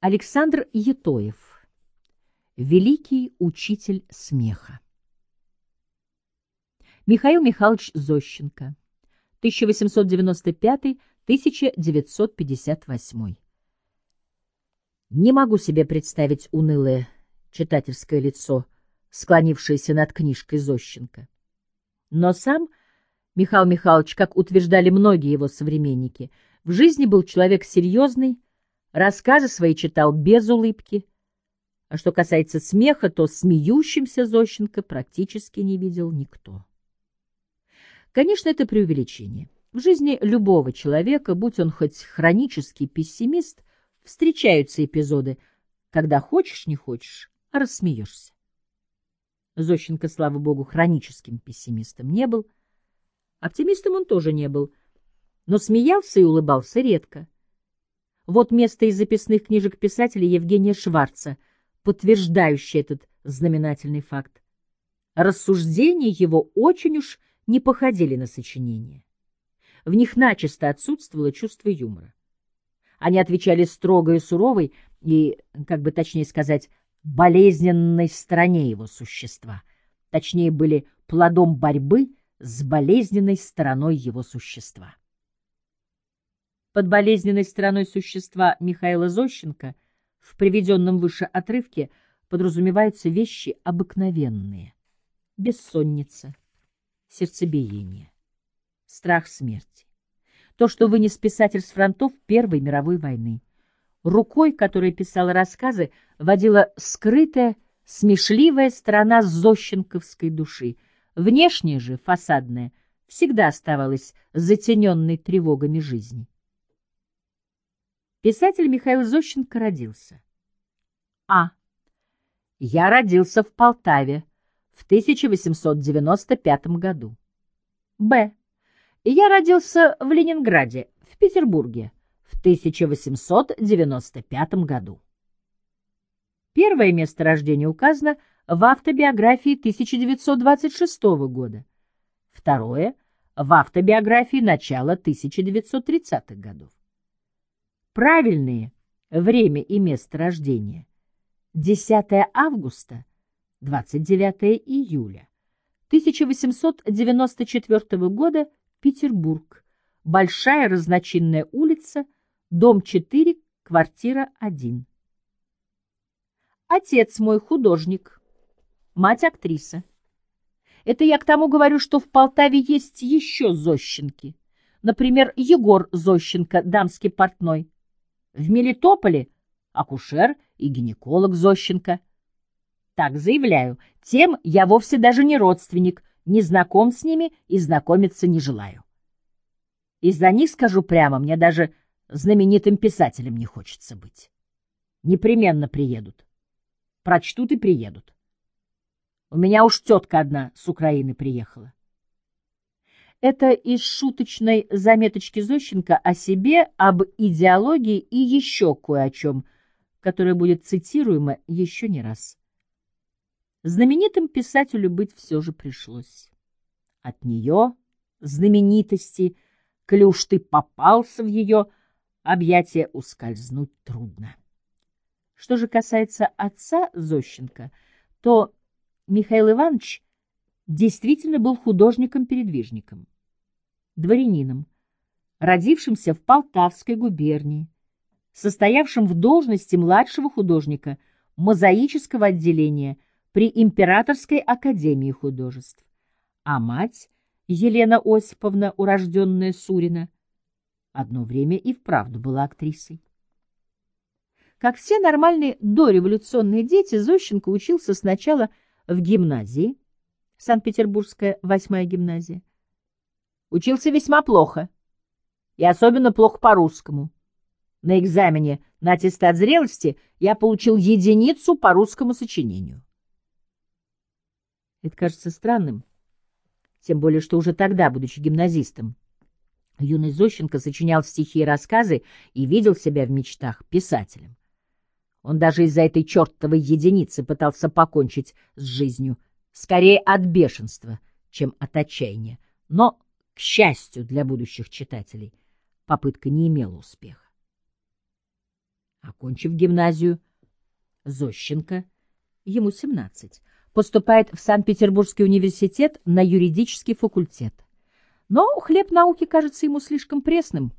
Александр Етоев. Великий учитель смеха. Михаил Михайлович Зощенко. 1895-1958. Не могу себе представить унылое читательское лицо, склонившееся над книжкой Зощенко. Но сам Михаил Михайлович, как утверждали многие его современники, в жизни был человек серьезный, Рассказы свои читал без улыбки. А что касается смеха, то смеющимся Зощенко практически не видел никто. Конечно, это преувеличение. В жизни любого человека, будь он хоть хронический пессимист, встречаются эпизоды, когда хочешь, не хочешь, а рассмеешься. Зощенко, слава богу, хроническим пессимистом не был. Оптимистом он тоже не был, но смеялся и улыбался редко. Вот место из записных книжек писателя Евгения Шварца, подтверждающее этот знаменательный факт. Рассуждения его очень уж не походили на сочинения. В них начисто отсутствовало чувство юмора. Они отвечали строгой и суровой и, как бы точнее сказать, болезненной стороне его существа. Точнее, были плодом борьбы с болезненной стороной его существа. Под болезненной стороной существа Михаила Зощенко в приведенном выше отрывке подразумеваются вещи обыкновенные. Бессонница, сердцебиение, страх смерти. То, что вынес писатель с фронтов Первой мировой войны. Рукой, которой писала рассказы, водила скрытая, смешливая сторона зощенковской души. Внешняя же, фасадная, всегда оставалась затененной тревогами жизни. Писатель Михаил Зощенко родился. А. Я родился в Полтаве в 1895 году. Б. Я родился в Ленинграде, в Петербурге, в 1895 году. Первое место рождения указано в автобиографии 1926 года. Второе — в автобиографии начала 1930-х годов правильные время и место рождения. 10 августа, 29 июля 1894 года, Петербург, Большая разночинная улица, дом 4, квартира 1. Отец мой художник, мать актриса. Это я к тому говорю, что в Полтаве есть еще Зощенки. Например, Егор Зощенко, дамский портной. В Мелитополе акушер и гинеколог Зощенко. Так заявляю, тем я вовсе даже не родственник, не знаком с ними и знакомиться не желаю. Из-за них, скажу прямо, мне даже знаменитым писателем не хочется быть. Непременно приедут. Прочтут и приедут. У меня уж тетка одна с Украины приехала. Это из шуточной заметочки Зощенко о себе, об идеологии и еще кое о чем, которое будет цитируемо еще не раз. Знаменитым писателю быть все же пришлось. От нее, знаменитости, коли ты попался в ее объятия, ускользнуть трудно. Что же касается отца Зощенко, то Михаил Иванович действительно был художником-передвижником, дворянином, родившимся в Полтавской губернии, состоявшим в должности младшего художника мозаического отделения при Императорской академии художеств, а мать Елена Осиповна, урожденная Сурина, одно время и вправду была актрисой. Как все нормальные дореволюционные дети, Зощенко учился сначала в гимназии, Санкт-Петербургская восьмая гимназия. Учился весьма плохо, и особенно плохо по-русскому. На экзамене на аттестат зрелости я получил единицу по русскому сочинению. Это кажется странным, тем более, что уже тогда, будучи гимназистом, юный Зощенко сочинял стихи и рассказы и видел себя в мечтах писателем. Он даже из-за этой чертовой единицы пытался покончить с жизнью, скорее от бешенства, чем от отчаяния. Но, к счастью для будущих читателей, попытка не имела успеха. Окончив гимназию, Зощенко, ему 17, поступает в Санкт-Петербургский университет на юридический факультет. Но хлеб науки кажется ему слишком пресным,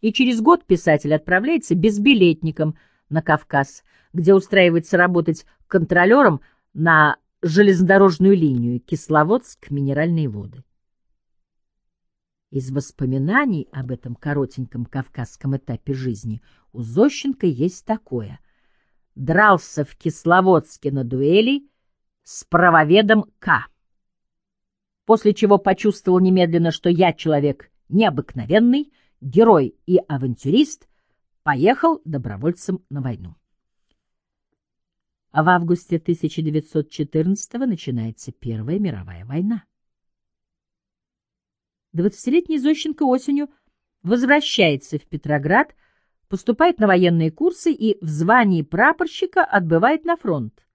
и через год писатель отправляется безбилетником на Кавказ, где устраивается работать контролером на железнодорожную линию Кисловодск-Минеральные воды. Из воспоминаний об этом коротеньком кавказском этапе жизни у Зощенко есть такое. Дрался в Кисловодске на дуэли с правоведом К. После чего почувствовал немедленно, что я человек необыкновенный, герой и авантюрист, поехал добровольцем на войну. А в августе 1914 начинается Первая мировая война. Двадцатилетний Зощенко осенью возвращается в Петроград, поступает на военные курсы и в звании прапорщика отбывает на фронт.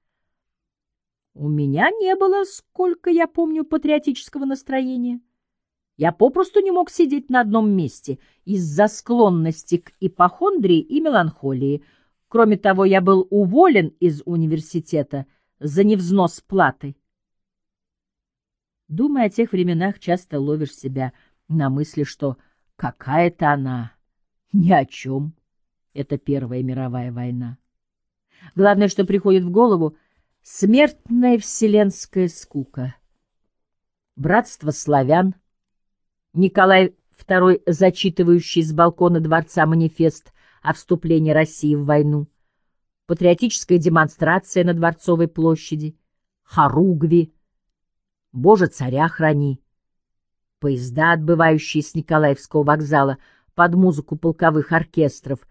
У меня не было, сколько я помню, патриотического настроения. Я попросту не мог сидеть на одном месте из-за склонности к ипохондрии и меланхолии. Кроме того, я был уволен из университета за невзнос платы. Думая о тех временах, часто ловишь себя на мысли, что какая-то она ни о чем. Это Первая мировая война. Главное, что приходит в голову — смертная вселенская скука. Братство славян, Николай II, зачитывающий с балкона дворца манифест о вступлении России в войну, патриотическая демонстрация на Дворцовой площади, хоругви, Боже, царя храни! Поезда, отбывающие с Николаевского вокзала под музыку полковых оркестров,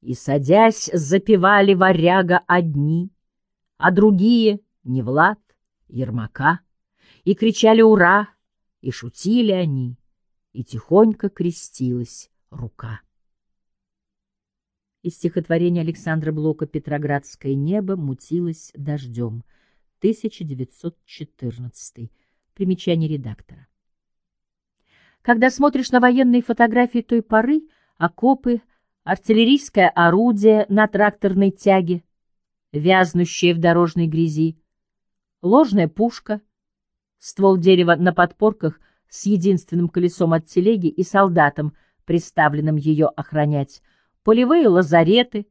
и, садясь, запевали варяга одни, а другие — не Влад, Ермака, и кричали «Ура!» и шутили они, и тихонько крестилась рука. Из стихотворения Александра Блока «Петроградское небо» мутилось дождем — 1914. Примечание редактора. Когда смотришь на военные фотографии той поры, окопы, артиллерийское орудие на тракторной тяге, вязнущее в дорожной грязи, ложная пушка, ствол дерева на подпорках с единственным колесом от телеги и солдатом, приставленным ее охранять, полевые лазареты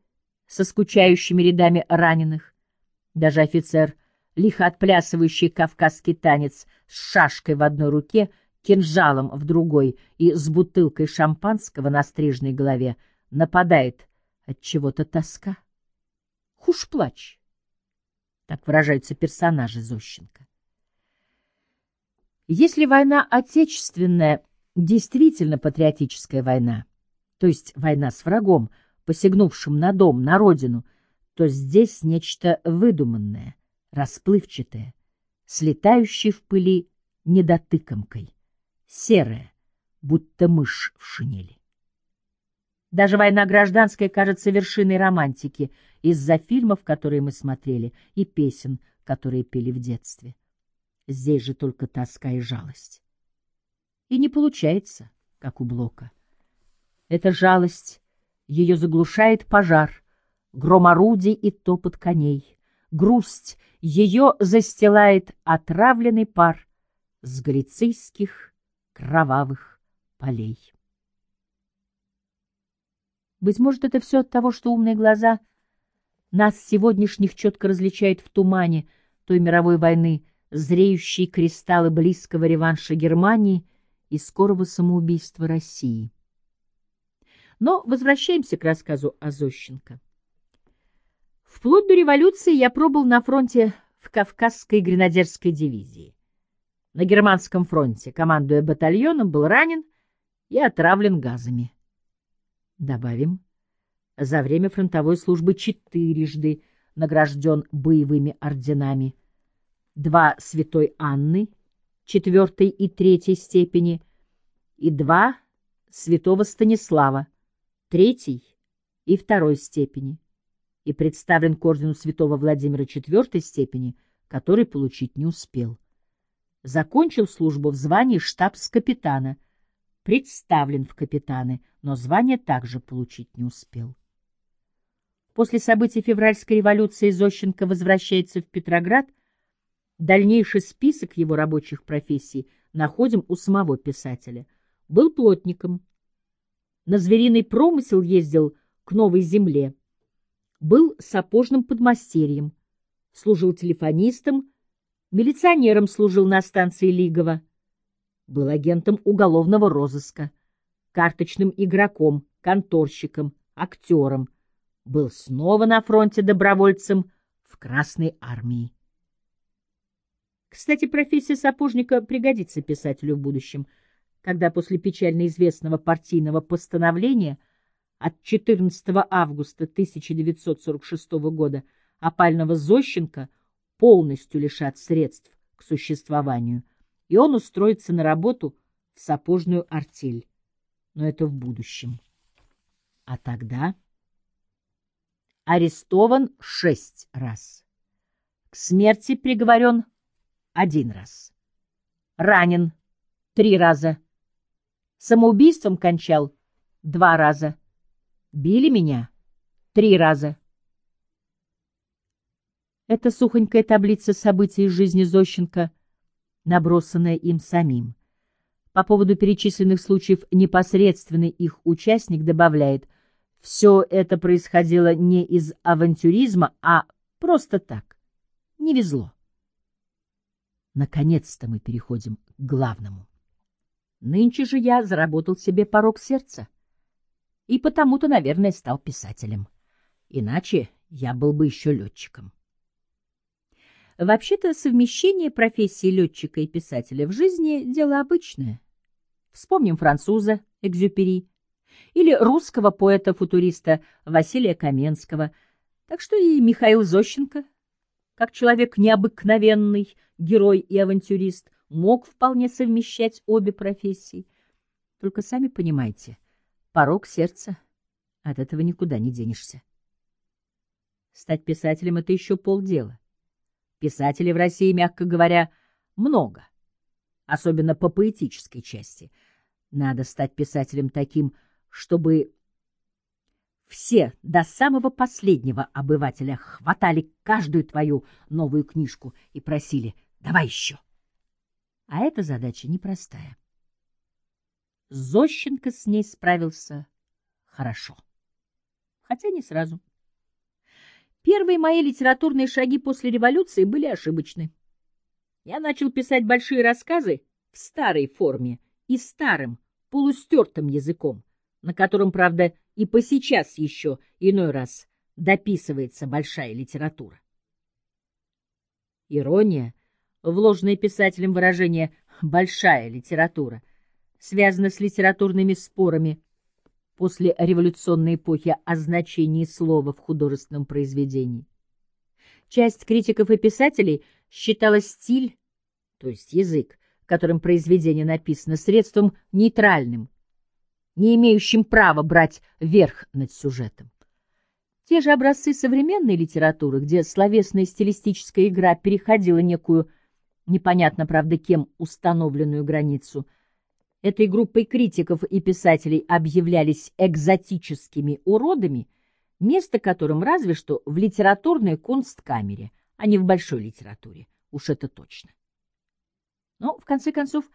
со скучающими рядами раненых. Даже офицер лихо отплясывающий кавказский танец с шашкой в одной руке, кинжалом в другой и с бутылкой шампанского на стрижной голове, нападает от чего-то тоска. Хуш плач. Так выражаются персонажи Зощенко. Если война отечественная действительно патриотическая война, то есть война с врагом, посягнувшим на дом, на родину, то здесь нечто выдуманное, расплывчатая, слетающая в пыли недотыкомкой, серая, будто мышь в шинели. Даже война гражданская кажется вершиной романтики из-за фильмов, которые мы смотрели, и песен, которые пели в детстве. Здесь же только тоска и жалость. И не получается, как у Блока. Эта жалость, ее заглушает пожар, гром орудий и топот коней грусть, ее застилает отравленный пар с галицийских кровавых полей. Быть может, это все от того, что умные глаза нас сегодняшних четко различают в тумане той мировой войны, зреющие кристаллы близкого реванша Германии и скорого самоубийства России. Но возвращаемся к рассказу о Зощенко. Вплоть до революции я пробыл на фронте в Кавказской гренадерской дивизии. На германском фронте, командуя батальоном, был ранен и отравлен газами. Добавим, за время фронтовой службы четырежды награжден боевыми орденами. Два святой Анны, четвертой и третьей степени, и два святого Станислава, третьей и второй степени и представлен к ордену святого Владимира IV степени, который получить не успел. Закончил службу в звании штабс-капитана, представлен в капитаны, но звание также получить не успел. После событий февральской революции Зощенко возвращается в Петроград. Дальнейший список его рабочих профессий находим у самого писателя. Был плотником. На звериный промысел ездил к Новой Земле. Был сапожным подмастерьем. Служил телефонистом, милиционером служил на станции Лигово. Был агентом уголовного розыска, карточным игроком, конторщиком, актером. Был снова на фронте добровольцем в Красной армии. Кстати, профессия сапожника пригодится писателю в будущем, когда после печально известного партийного постановления от 14 августа 1946 года опального Зощенко полностью лишат средств к существованию, и он устроится на работу в сапожную артель. Но это в будущем. А тогда арестован шесть раз. К смерти приговорен один раз. Ранен три раза. Самоубийством кончал два раза. Били меня три раза. Это сухонькая таблица событий из жизни Зощенко, набросанная им самим. По поводу перечисленных случаев непосредственный их участник добавляет, все это происходило не из авантюризма, а просто так. Не везло. Наконец-то мы переходим к главному. Нынче же я заработал себе порог сердца. И потому-то, наверное, стал писателем. Иначе я был бы еще летчиком. Вообще-то совмещение профессии летчика и писателя в жизни – дело обычное. Вспомним француза Экзюпери или русского поэта-футуриста Василия Каменского. Так что и Михаил Зощенко, как человек необыкновенный, герой и авантюрист, мог вполне совмещать обе профессии. Только сами понимаете, порог сердца, от этого никуда не денешься. Стать писателем — это еще полдела. Писателей в России, мягко говоря, много, особенно по поэтической части. Надо стать писателем таким, чтобы все до самого последнего обывателя хватали каждую твою новую книжку и просили «давай еще». А эта задача непростая. Зощенко с ней справился хорошо. Хотя не сразу. Первые мои литературные шаги после революции были ошибочны. Я начал писать большие рассказы в старой форме и старым, полустертым языком, на котором, правда, и по сейчас еще иной раз дописывается большая литература. Ирония, вложенное писателем выражение «большая литература», связана с литературными спорами после революционной эпохи о значении слова в художественном произведении. Часть критиков и писателей считала стиль, то есть язык, которым произведение написано, средством нейтральным, не имеющим права брать верх над сюжетом. Те же образцы современной литературы, где словесная стилистическая игра переходила некую, непонятно, правда, кем установленную границу, этой группой критиков и писателей объявлялись экзотическими уродами, место которым разве что в литературной кунсткамере, а не в большой литературе, уж это точно. Но, в конце концов,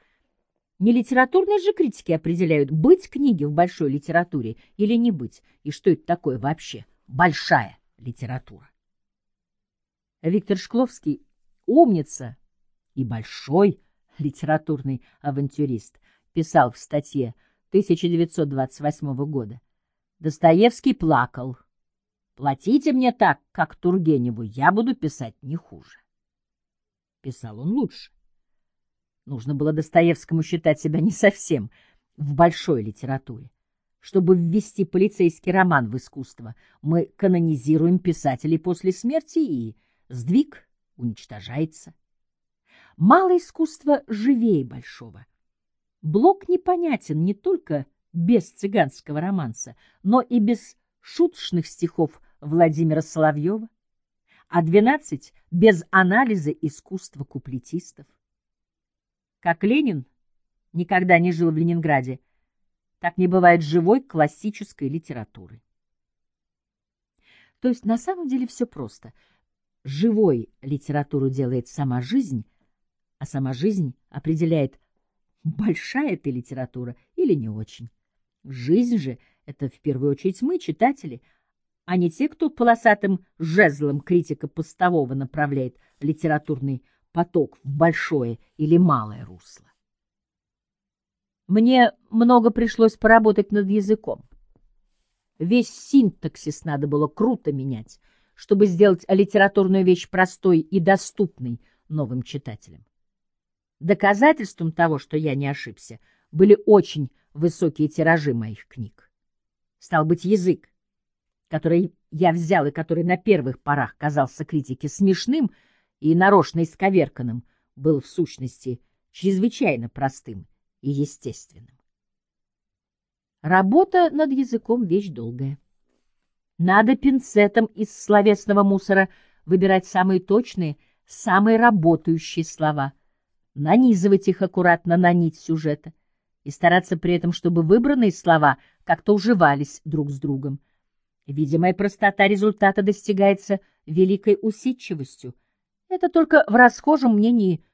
не литературные же критики определяют, быть книги в большой литературе или не быть, и что это такое вообще большая литература. Виктор Шкловский умница и большой литературный авантюрист, писал в статье 1928 года. Достоевский плакал. «Платите мне так, как Тургеневу, я буду писать не хуже». Писал он лучше. Нужно было Достоевскому считать себя не совсем в большой литературе. Чтобы ввести полицейский роман в искусство, мы канонизируем писателей после смерти, и сдвиг уничтожается. Малое искусство живее большого. Блок непонятен не только без цыганского романса, но и без шуточных стихов Владимира Соловьева, а двенадцать без анализа искусства куплетистов. Как Ленин никогда не жил в Ленинграде, так не бывает живой классической литературы. То есть на самом деле все просто. Живой литературу делает сама жизнь, а сама жизнь определяет, большая ты литература или не очень. Жизнь же — это в первую очередь мы, читатели, а не те, кто полосатым жезлом критика постового направляет литературный поток в большое или малое русло. Мне много пришлось поработать над языком. Весь синтаксис надо было круто менять, чтобы сделать литературную вещь простой и доступной новым читателям. Доказательством того, что я не ошибся, были очень высокие тиражи моих книг. Стал быть, язык, который я взял и который на первых порах казался критике смешным и нарочно исковерканным, был в сущности чрезвычайно простым и естественным. Работа над языком — вещь долгая. Надо пинцетом из словесного мусора выбирать самые точные, самые работающие слова, нанизывать их аккуратно на нить сюжета и стараться при этом, чтобы выбранные слова как-то уживались друг с другом. Видимая простота результата достигается великой усидчивостью. Это только в расхожем мнении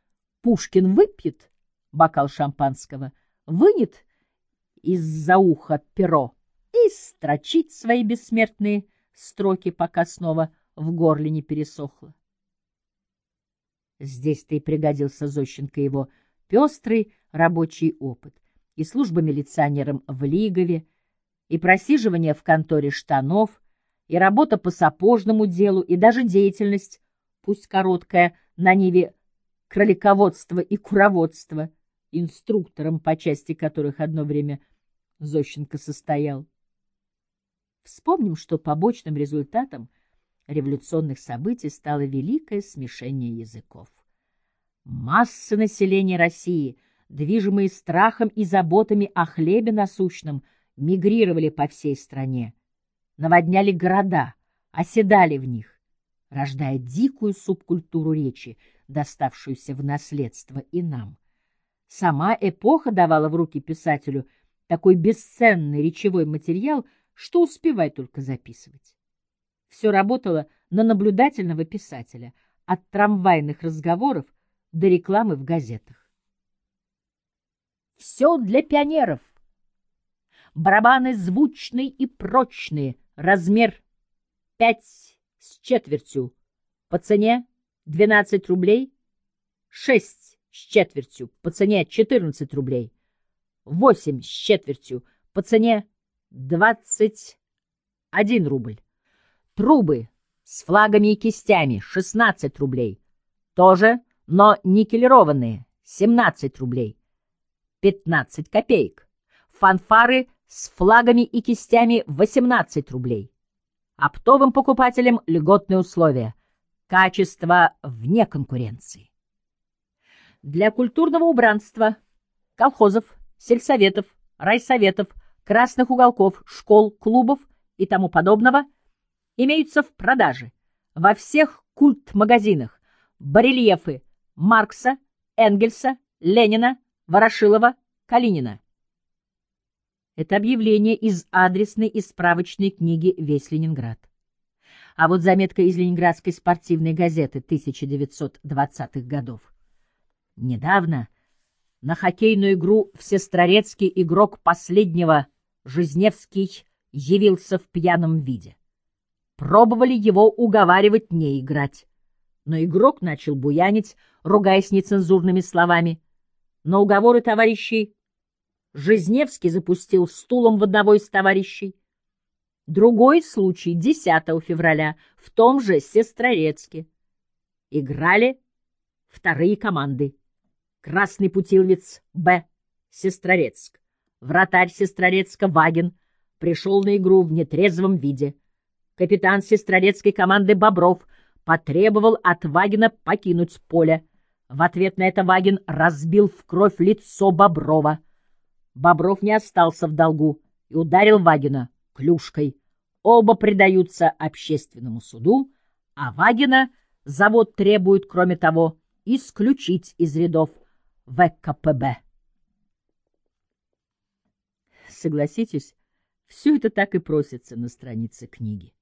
Пушкин выпьет бокал шампанского, вынет из-за уха перо и строчит свои бессмертные строки, пока снова в горле не пересохло. Здесь-то и пригодился Зощенко его пестрый рабочий опыт и служба милиционером в Лигове, и просиживание в конторе штанов, и работа по сапожному делу, и даже деятельность, пусть короткая, на ниве кролиководства и куроводства, инструктором по части которых одно время Зощенко состоял. Вспомним, что побочным результатом революционных событий стало великое смешение языков. Массы населения России, движимые страхом и заботами о хлебе насущном, мигрировали по всей стране, наводняли города, оседали в них, рождая дикую субкультуру речи, доставшуюся в наследство и нам. Сама эпоха давала в руки писателю такой бесценный речевой материал, что успевай только записывать. Все работало на наблюдательного писателя, от трамвайных разговоров до рекламы в газетах. Все для пионеров. Барабаны звучные и прочные, размер пять с четвертью, по цене двенадцать рублей, шесть с четвертью, по цене четырнадцать рублей, восемь с четвертью, по цене двадцать один рубль. Трубы с флагами и кистями шестнадцать рублей. Тоже, но никелированные семнадцать рублей. пятнадцать копеек. Фанфары с флагами и кистями 18 рублей. Оптовым покупателям льготные условия. Качество вне конкуренции. Для культурного убранства, колхозов, сельсоветов, райсоветов, красных уголков, школ, клубов и тому подобного имеются в продаже во всех культ-магазинах барельефы Маркса, Энгельса, Ленина, Ворошилова, Калинина. Это объявление из адресной и справочной книги «Весь Ленинград». А вот заметка из Ленинградской спортивной газеты 1920-х годов. Недавно на хоккейную игру всестрорецкий игрок последнего Жизневский явился в пьяном виде. Пробовали его уговаривать не играть. Но игрок начал буянить, ругаясь нецензурными словами. Но уговоры товарищей Жизневский запустил стулом в одного из товарищей. Другой случай 10 февраля в том же Сестрорецке. Играли вторые команды. Красный путиловец Б. Сестрорецк. Вратарь Сестрорецка Вагин пришел на игру в нетрезвом виде. Капитан Сестрорецкой команды Бобров потребовал от Вагина покинуть поле. В ответ на это Вагин разбил в кровь лицо Боброва. Бобров не остался в долгу и ударил Вагина клюшкой. Оба предаются общественному суду, а Вагина завод требует, кроме того, исключить из рядов ВКПБ. Согласитесь, все это так и просится на странице книги.